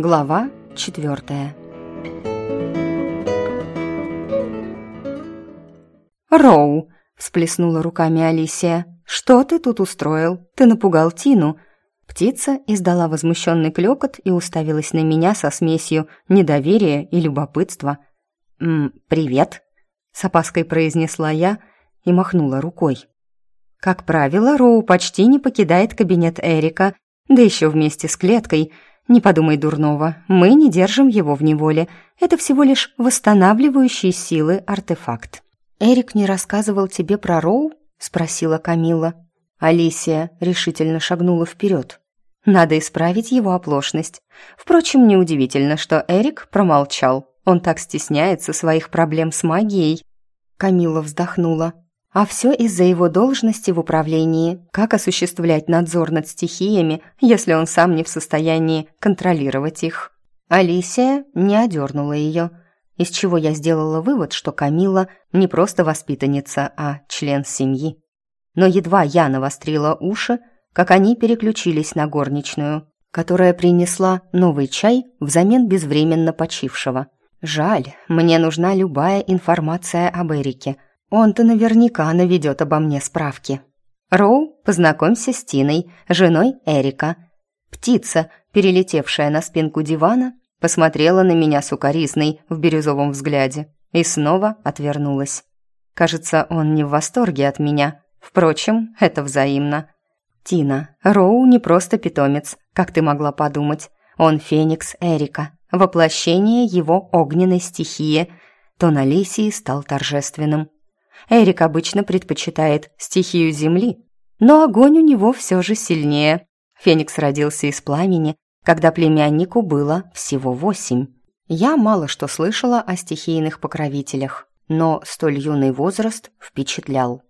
Глава четвертая. «Роу!» — всплеснула руками Алисия. «Что ты тут устроил? Ты напугал Тину!» Птица издала возмущенный клёкот и уставилась на меня со смесью недоверия и любопытства. «М, «Привет!» — с опаской произнесла я и махнула рукой. Как правило, Роу почти не покидает кабинет Эрика, да еще вместе с клеткой. Не подумай дурного, мы не держим его в неволе. Это всего лишь восстанавливающий силы артефакт. «Эрик не рассказывал тебе про Роу?» — спросила Камила. Алисия решительно шагнула вперед. Надо исправить его оплошность. Впрочем, неудивительно, что Эрик промолчал. Он так стесняется своих проблем с магией. Камила вздохнула. А все из-за его должности в управлении. Как осуществлять надзор над стихиями, если он сам не в состоянии контролировать их? Алисия не одернула ее, из чего я сделала вывод, что Камила не просто воспитанница, а член семьи. Но едва я навострила уши, как они переключились на горничную, которая принесла новый чай взамен безвременно почившего. Жаль, мне нужна любая информация об Эрике – он-то наверняка наведет обо мне справки. Роу, познакомься с Тиной, женой Эрика. Птица, перелетевшая на спинку дивана, посмотрела на меня сукоризной в бирюзовом взгляде и снова отвернулась. Кажется, он не в восторге от меня. Впрочем, это взаимно. Тина, Роу не просто питомец, как ты могла подумать. Он феникс Эрика, воплощение его огненной стихии. Тон Алисии стал торжественным. Эрик обычно предпочитает стихию земли, но огонь у него все же сильнее. Феникс родился из пламени, когда племяннику было всего восемь. Я мало что слышала о стихийных покровителях, но столь юный возраст впечатлял.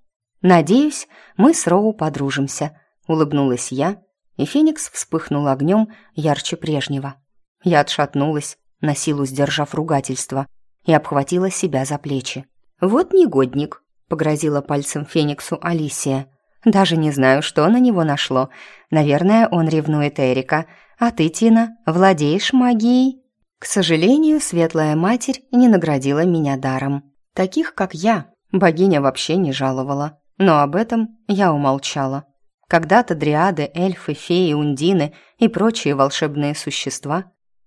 «Надеюсь, мы с Роу подружимся», — улыбнулась я, и Феникс вспыхнул огнем ярче прежнего. Я отшатнулась, на силу сдержав ругательство, и обхватила себя за плечи. «Вот негодник», — погрозила пальцем Фениксу Алисия. «Даже не знаю, что на него нашло. Наверное, он ревнует Эрика. А ты, Тина, владеешь магией?» К сожалению, Светлая Матерь не наградила меня даром. Таких, как я, богиня вообще не жаловала. Но об этом я умолчала. Когда-то дриады, эльфы, феи, ундины и прочие волшебные существа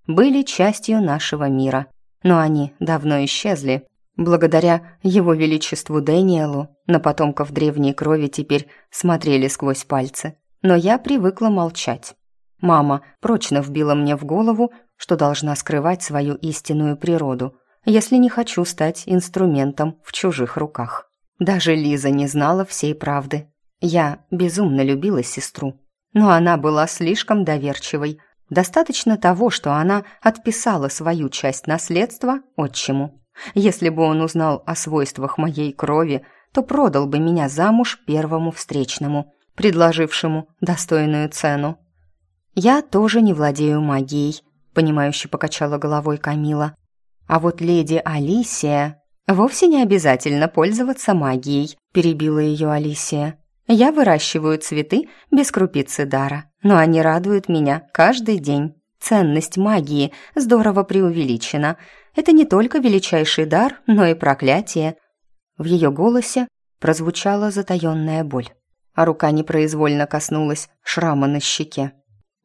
были частью нашего мира, но они давно исчезли, Благодаря его величеству Дэниелу на потомков древней крови теперь смотрели сквозь пальцы. Но я привыкла молчать. Мама прочно вбила мне в голову, что должна скрывать свою истинную природу, если не хочу стать инструментом в чужих руках. Даже Лиза не знала всей правды. Я безумно любила сестру, но она была слишком доверчивой. Достаточно того, что она отписала свою часть наследства отчиму. Если бы он узнал о свойствах моей крови, то продал бы меня замуж первому встречному, предложившему достойную цену. Я тоже не владею магией, понимающе покачала головой Камила. А вот леди Алисия вовсе не обязательно пользоваться магией, перебила ее Алисия. Я выращиваю цветы без крупицы дара, но они радуют меня каждый день. Ценность магии здорово преувеличена. Это не только величайший дар, но и проклятие. В ее голосе прозвучала затаённая боль, а рука непроизвольно коснулась шрама на щеке.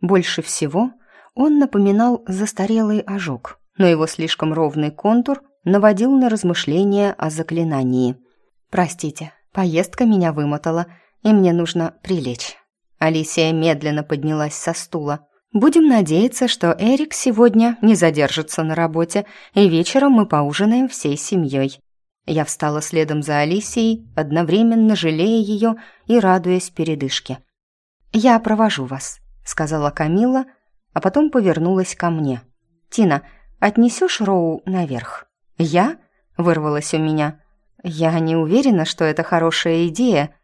Больше всего он напоминал застарелый ожог, но его слишком ровный контур наводил на размышления о заклинании. «Простите, поездка меня вымотала, и мне нужно прилечь». Алисия медленно поднялась со стула. Будем надеяться, что Эрик сегодня не задержится на работе, и вечером мы поужинаем всей семьей. Я встала следом за Алисией, одновременно жалея ее и радуясь передышке. «Я провожу вас», — сказала Камила, а потом повернулась ко мне. «Тина, отнесешь Роу наверх?» «Я?» — вырвалось у меня. «Я не уверена, что это хорошая идея».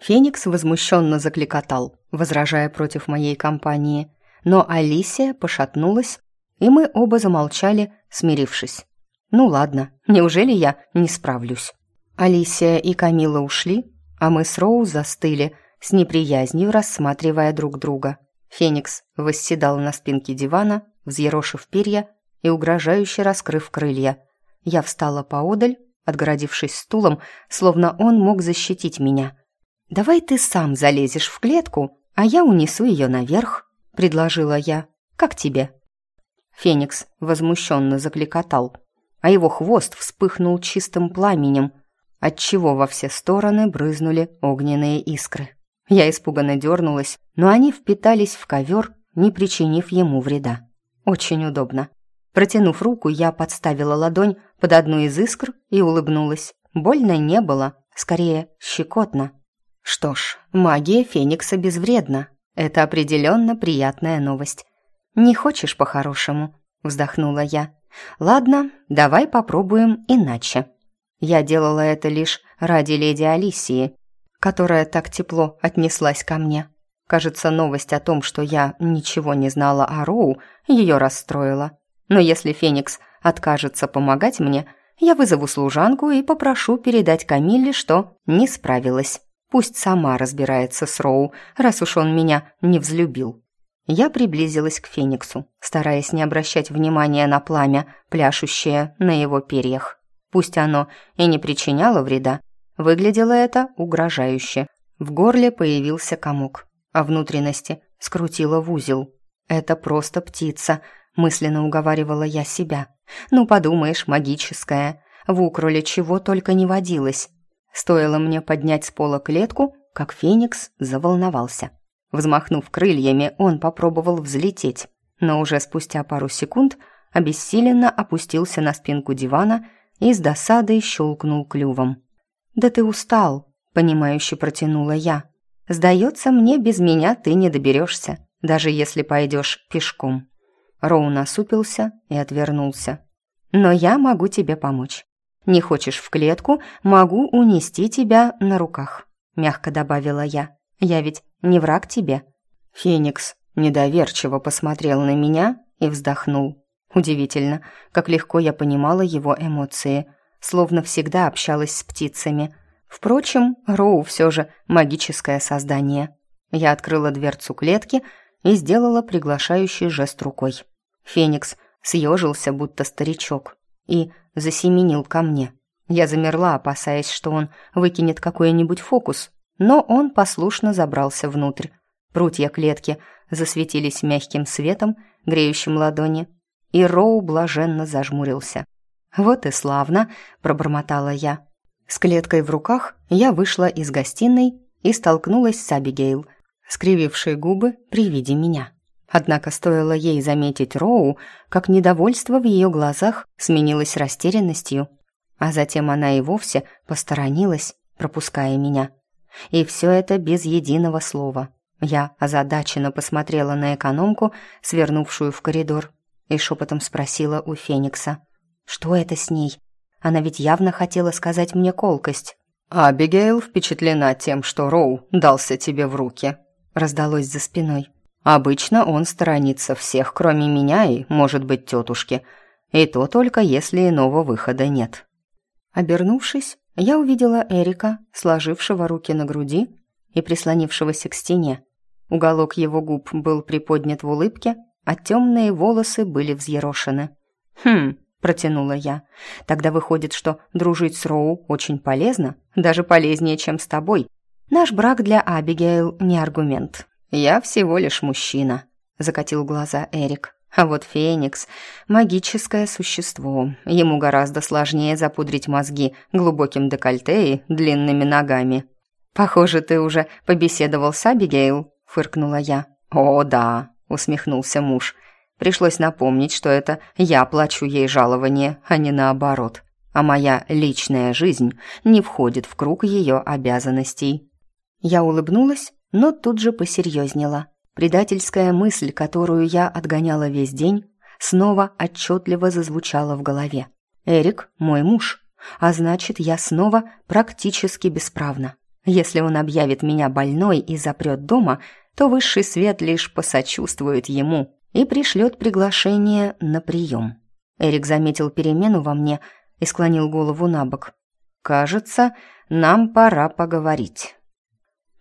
Феникс возмущенно закликотал, возражая против моей компании но Алисия пошатнулась, и мы оба замолчали, смирившись. «Ну ладно, неужели я не справлюсь?» Алисия и Камила ушли, а мы с Роу застыли, с неприязнью рассматривая друг друга. Феникс восседал на спинке дивана, взъерошив перья и угрожающе раскрыв крылья. Я встала поодаль, отгородившись стулом, словно он мог защитить меня. «Давай ты сам залезешь в клетку, а я унесу ее наверх», — предложила я. «Как тебе?» Феникс возмущенно закликотал, а его хвост вспыхнул чистым пламенем, отчего во все стороны брызнули огненные искры. Я испуганно дернулась, но они впитались в ковер, не причинив ему вреда. Очень удобно. Протянув руку, я подставила ладонь под одну из искр и улыбнулась. Больно не было, скорее щекотно. Что ж, магия Феникса безвредна. Это определенно приятная новость. «Не хочешь по-хорошему?» — вздохнула я. «Ладно, давай попробуем иначе». Я делала это лишь ради леди Алисии, которая так тепло отнеслась ко мне. Кажется, новость о том, что я ничего не знала о Роу, ее расстроила. Но если Феникс откажется помогать мне, я вызову служанку и попрошу передать Камилле, что не справилась. Пусть сама разбирается с Роу, раз уж он меня не взлюбил. Я приблизилась к Фениксу, стараясь не обращать внимания на пламя, пляшущее на его перьях. Пусть оно и не причиняло вреда, выглядело это угрожающе. В горле появился комок, а внутренности скрутило в узел. «Это просто птица», — мысленно уговаривала я себя. «Ну, подумаешь, магическая. В укроле чего только не водилось». Стоило мне поднять с пола клетку, как Феникс заволновался. Взмахнув крыльями, он попробовал взлететь, но уже спустя пару секунд обессиленно опустился на спинку дивана и с досадой щелкнул клювом. «Да ты устал», — понимающе протянула я. «Сдается мне, без меня ты не доберешься, даже если пойдешь пешком». Роу насупился и отвернулся. «Но я могу тебе помочь. Не хочешь в клетку, могу унести тебя на руках», — мягко добавила я. «Я ведь не враг тебе». Феникс недоверчиво посмотрел на меня и вздохнул. Удивительно, как легко я понимала его эмоции, словно всегда общалась с птицами. Впрочем, Роу все же магическое создание. Я открыла дверцу клетки и сделала приглашающий жест рукой. Феникс съежился, будто старичок, и засеменил ко мне. Я замерла, опасаясь, что он выкинет какой-нибудь фокус, но он послушно забрался внутрь. Прутья клетки засветились мягким светом, греющим ладони, и Роу блаженно зажмурился. «Вот и славно!» – пробормотала я. С клеткой в руках я вышла из гостиной и столкнулась с Абигейл, скривившей губы при виде меня. Однако стоило ей заметить Роу, как недовольство в ее глазах сменилось растерянностью, а затем она и вовсе посторонилась, пропуская меня. И все это без единого слова. Я озадаченно посмотрела на экономку, свернувшую в коридор, и шепотом спросила у Феникса. «Что это с ней? Она ведь явно хотела сказать мне колкость». «Абигейл впечатлена тем, что Роу дался тебе в руки», — раздалось за спиной. «Обычно он сторонится всех, кроме меня и, может быть, тетушки. И то только если иного выхода нет». Обернувшись, я увидела Эрика, сложившего руки на груди и прислонившегося к стене. Уголок его губ был приподнят в улыбке, а темные волосы были взъерошены. «Хм», — протянула я, — «тогда выходит, что дружить с Роу очень полезно, даже полезнее, чем с тобой. Наш брак для Абигейл не аргумент. Я всего лишь мужчина», — закатил глаза Эрик. А вот Феникс — магическое существо. Ему гораздо сложнее запудрить мозги глубоким декольте и длинными ногами. «Похоже, ты уже побеседовал с Абигейл», — фыркнула я. «О, да», — усмехнулся муж. «Пришлось напомнить, что это я плачу ей жалование, а не наоборот. А моя личная жизнь не входит в круг ее обязанностей». Я улыбнулась, но тут же посерьезнела. Предательская мысль, которую я отгоняла весь день, снова отчетливо зазвучала в голове. «Эрик – мой муж, а значит, я снова практически бесправна. Если он объявит меня больной и запрет дома, то высший свет лишь посочувствует ему и пришлет приглашение на прием». Эрик заметил перемену во мне и склонил голову на бок. «Кажется, нам пора поговорить».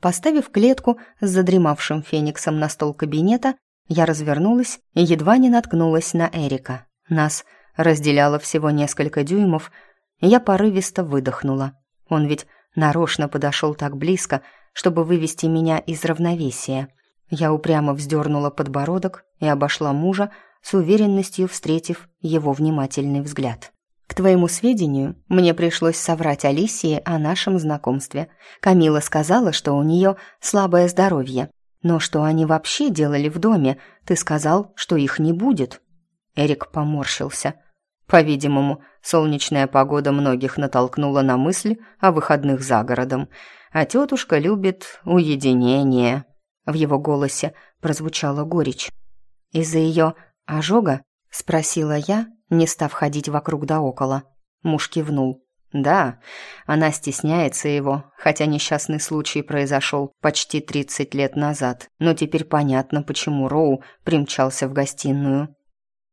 Поставив клетку с задремавшим фениксом на стол кабинета, Я развернулась и едва не наткнулась на Эрика. Нас разделяло всего несколько дюймов, я порывисто выдохнула. Он ведь нарочно подошел так близко, чтобы вывести меня из равновесия. Я упрямо вздернула подбородок и обошла мужа, с уверенностью встретив его внимательный взгляд. К твоему сведению, мне пришлось соврать Алисии о нашем знакомстве. Камила сказала, что у нее слабое здоровье. Но что они вообще делали в доме? Ты сказал, что их не будет. Эрик поморщился. По-видимому, солнечная погода многих натолкнула на мысль о выходных за городом, а тетушка любит уединение. В его голосе прозвучала горечь. Из-за ее ожога спросила я, не став ходить вокруг да около. Муж кивнул. Да, она стесняется его, хотя несчастный случай произошел почти 30 лет назад, но теперь понятно, почему Роу примчался в гостиную.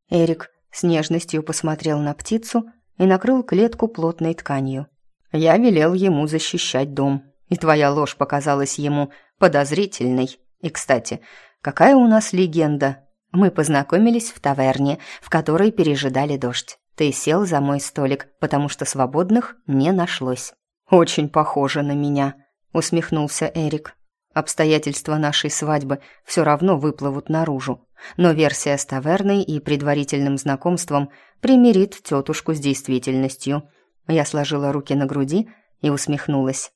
Эрик с нежностью посмотрел на птицу и накрыл клетку плотной тканью. «Я велел ему защищать дом, и твоя ложь показалась ему подозрительной. И, кстати, какая у нас легенда мы познакомились в таверне, в которой пережидали дождь. Ты сел за мой столик, потому что свободных не нашлось. Очень похоже на меня, усмехнулся Эрик. Обстоятельства нашей свадьбы все равно выплывут наружу, но версия с таверной и предварительным знакомством примирит тетушку с действительностью. Я сложила руки на груди и усмехнулась.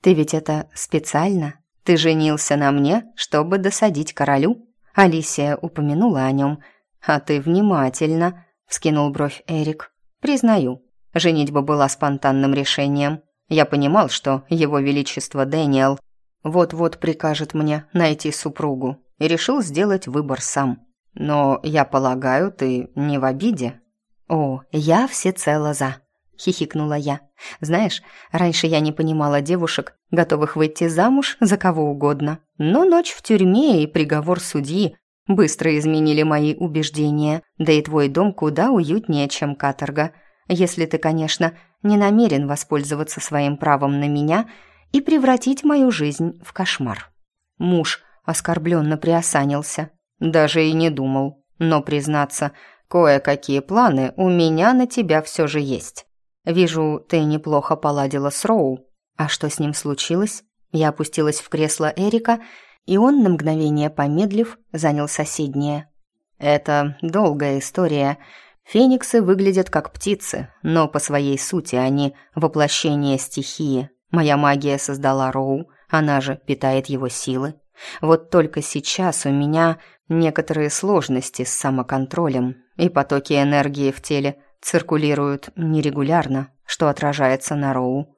Ты ведь это специально? Ты женился на мне, чтобы досадить королю? Алисия упомянула о нем. «А ты внимательно», — вскинул бровь Эрик. «Признаю, женитьба была спонтанным решением. Я понимал, что его величество Дэниел вот-вот прикажет мне найти супругу, и решил сделать выбор сам. Но, я полагаю, ты не в обиде?» «О, я всецело за», — хихикнула я. «Знаешь, раньше я не понимала девушек, готовых выйти замуж за кого угодно. Но ночь в тюрьме и приговор судьи быстро изменили мои убеждения, да и твой дом куда уютнее, чем каторга. Если ты, конечно, не намерен воспользоваться своим правом на меня и превратить мою жизнь в кошмар». Муж оскорбленно приосанился. Даже и не думал. Но, признаться, кое-какие планы у меня на тебя все же есть. Вижу, ты неплохо поладила с Роу, а что с ним случилось? Я опустилась в кресло Эрика, и он, на мгновение помедлив, занял соседнее. Это долгая история. Фениксы выглядят как птицы, но по своей сути они воплощение стихии. Моя магия создала Роу, она же питает его силы. Вот только сейчас у меня некоторые сложности с самоконтролем, и потоки энергии в теле циркулируют нерегулярно, что отражается на Роу.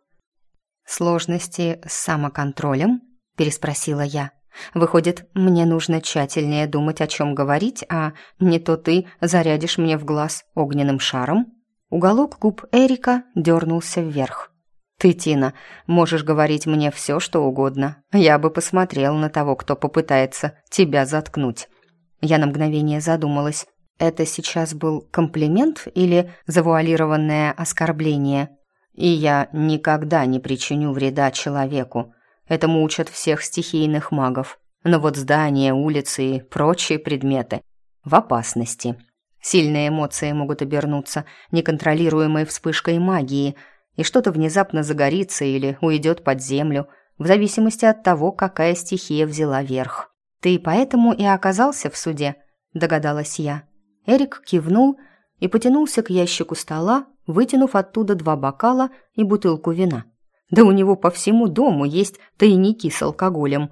«Сложности с самоконтролем?» – переспросила я. «Выходит, мне нужно тщательнее думать, о чем говорить, а не то ты зарядишь мне в глаз огненным шаром?» Уголок губ Эрика дернулся вверх. «Ты, Тина, можешь говорить мне все, что угодно. Я бы посмотрел на того, кто попытается тебя заткнуть». Я на мгновение задумалась. Это сейчас был комплимент или завуалированное оскорбление? И я никогда не причиню вреда человеку. Этому учат всех стихийных магов. Но вот здания, улицы и прочие предметы в опасности. Сильные эмоции могут обернуться неконтролируемой вспышкой магии, и что-то внезапно загорится или уйдет под землю, в зависимости от того, какая стихия взяла верх. «Ты поэтому и оказался в суде?» – догадалась я. Эрик кивнул и потянулся к ящику стола, вытянув оттуда два бокала и бутылку вина. Да у него по всему дому есть тайники с алкоголем.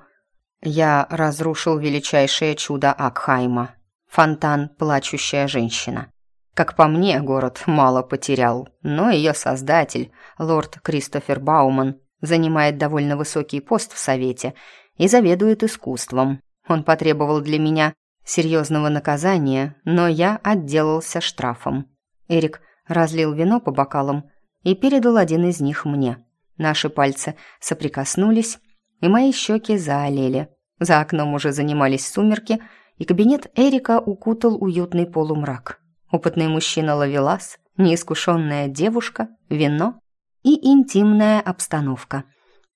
Я разрушил величайшее чудо Акхайма. Фонтан «Плачущая женщина». Как по мне, город мало потерял, но ее создатель, лорд Кристофер Бауман, занимает довольно высокий пост в Совете и заведует искусством. Он потребовал для меня серьезного наказания, но я отделался штрафом. Эрик разлил вино по бокалам и передал один из них мне. Наши пальцы соприкоснулись, и мои щеки заолели. За окном уже занимались сумерки, и кабинет Эрика укутал уютный полумрак. Опытный мужчина ловелас, неискушенная девушка, вино и интимная обстановка.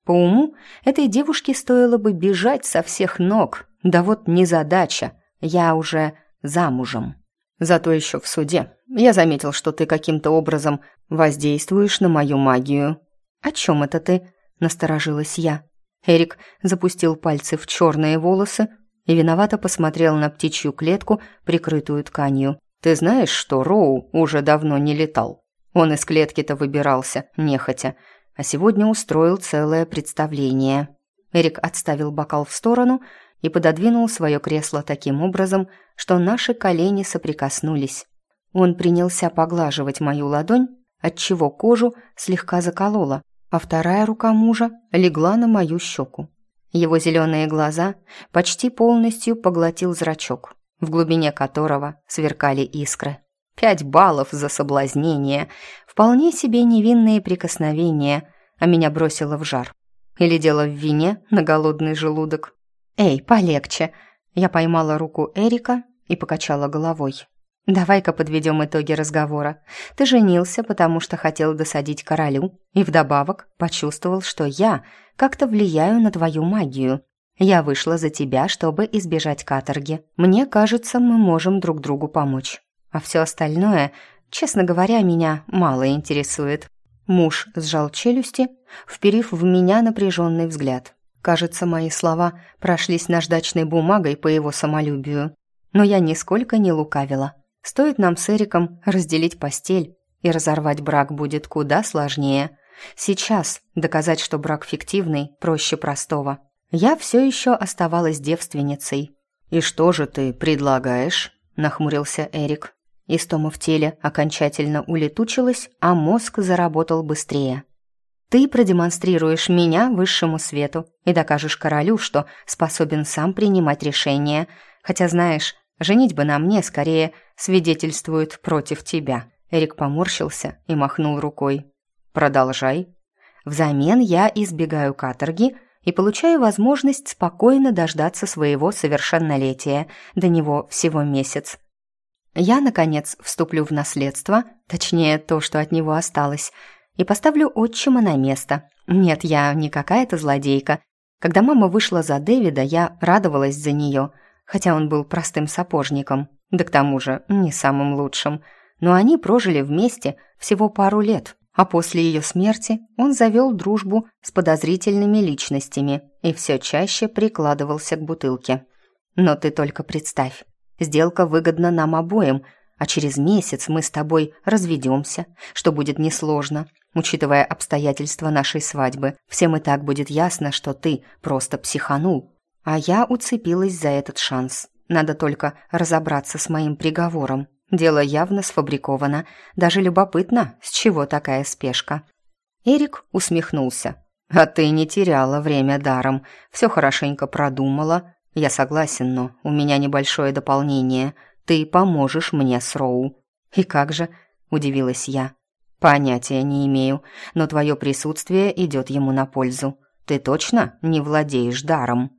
По уму этой девушке стоило бы бежать со всех ног, да вот незадача. Я уже замужем. Зато еще в суде я заметил, что ты каким-то образом воздействуешь на мою магию. О чем это ты? Насторожилась я. Эрик запустил пальцы в черные волосы и виновато посмотрел на птичью клетку, прикрытую тканью. Ты знаешь, что Роу уже давно не летал? Он из клетки-то выбирался, нехотя, а сегодня устроил целое представление. Эрик отставил бокал в сторону и пододвинул свое кресло таким образом, что наши колени соприкоснулись. Он принялся поглаживать мою ладонь, отчего кожу слегка заколола, а вторая рука мужа легла на мою щеку. Его зеленые глаза почти полностью поглотил зрачок, в глубине которого сверкали искры. Пять баллов за соблазнение, вполне себе невинные прикосновения, а меня бросило в жар. Или дело в вине на голодный желудок. «Эй, полегче!» Я поймала руку Эрика и покачала головой. «Давай-ка подведем итоги разговора. Ты женился, потому что хотел досадить королю, и вдобавок почувствовал, что я как-то влияю на твою магию. Я вышла за тебя, чтобы избежать каторги. Мне кажется, мы можем друг другу помочь. А все остальное, честно говоря, меня мало интересует». Муж сжал челюсти, вперив в меня напряженный взгляд. Кажется, мои слова прошлись наждачной бумагой по его самолюбию. Но я нисколько не лукавила. Стоит нам с Эриком разделить постель, и разорвать брак будет куда сложнее. Сейчас доказать, что брак фиктивный, проще простого. Я все еще оставалась девственницей. «И что же ты предлагаешь?» – нахмурился Эрик. Истома в теле окончательно улетучилась, а мозг заработал быстрее. «Ты продемонстрируешь меня высшему свету и докажешь королю, что способен сам принимать решения, хотя, знаешь, Женитьба на мне скорее свидетельствует против тебя». Эрик поморщился и махнул рукой. «Продолжай. Взамен я избегаю каторги и получаю возможность спокойно дождаться своего совершеннолетия. До него всего месяц. Я, наконец, вступлю в наследство, точнее, то, что от него осталось, и поставлю отчима на место. Нет, я не какая-то злодейка. Когда мама вышла за Дэвида, я радовалась за нее – хотя он был простым сапожником, да к тому же не самым лучшим. Но они прожили вместе всего пару лет, а после ее смерти он завел дружбу с подозрительными личностями и все чаще прикладывался к бутылке. Но ты только представь, сделка выгодна нам обоим, а через месяц мы с тобой разведемся, что будет несложно, учитывая обстоятельства нашей свадьбы. Всем и так будет ясно, что ты просто психанул, а я уцепилась за этот шанс. Надо только разобраться с моим приговором. Дело явно сфабриковано. Даже любопытно, с чего такая спешка. Эрик усмехнулся. «А ты не теряла время даром. Все хорошенько продумала. Я согласен, но у меня небольшое дополнение. Ты поможешь мне с Роу». «И как же?» – удивилась я. «Понятия не имею, но твое присутствие идет ему на пользу. Ты точно не владеешь даром?»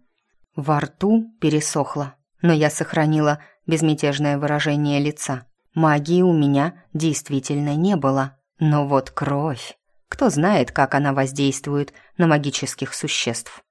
Во рту пересохло, но я сохранила безмятежное выражение лица. Магии у меня действительно не было, но вот кровь. Кто знает, как она воздействует на магических существ.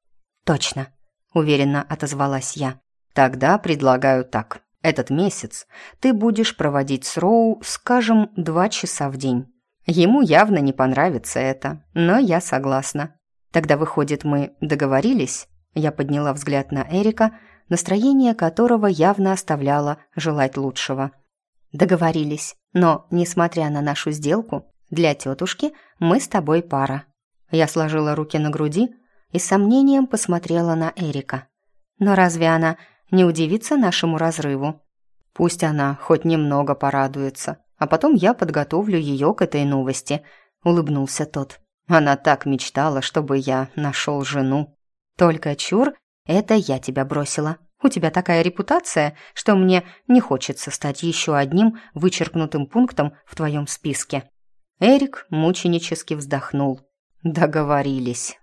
Точно, уверенно отозвалась я. Тогда предлагаю так. Этот месяц ты будешь проводить с Роу, скажем, два часа в день. Ему явно не понравится это, но я согласна. Тогда выходит, мы договорились? Я подняла взгляд на Эрика, настроение которого явно оставляло желать лучшего. Договорились, но, несмотря на нашу сделку, для тетушки мы с тобой пара. Я сложила руки на груди и с сомнением посмотрела на Эрика. Но разве она не удивится нашему разрыву? Пусть она хоть немного порадуется, а потом я подготовлю ее к этой новости, улыбнулся тот. Она так мечтала, чтобы я нашел жену. Только чур, это я тебя бросила. У тебя такая репутация, что мне не хочется стать еще одним вычеркнутым пунктом в твоем списке». Эрик мученически вздохнул. «Договорились».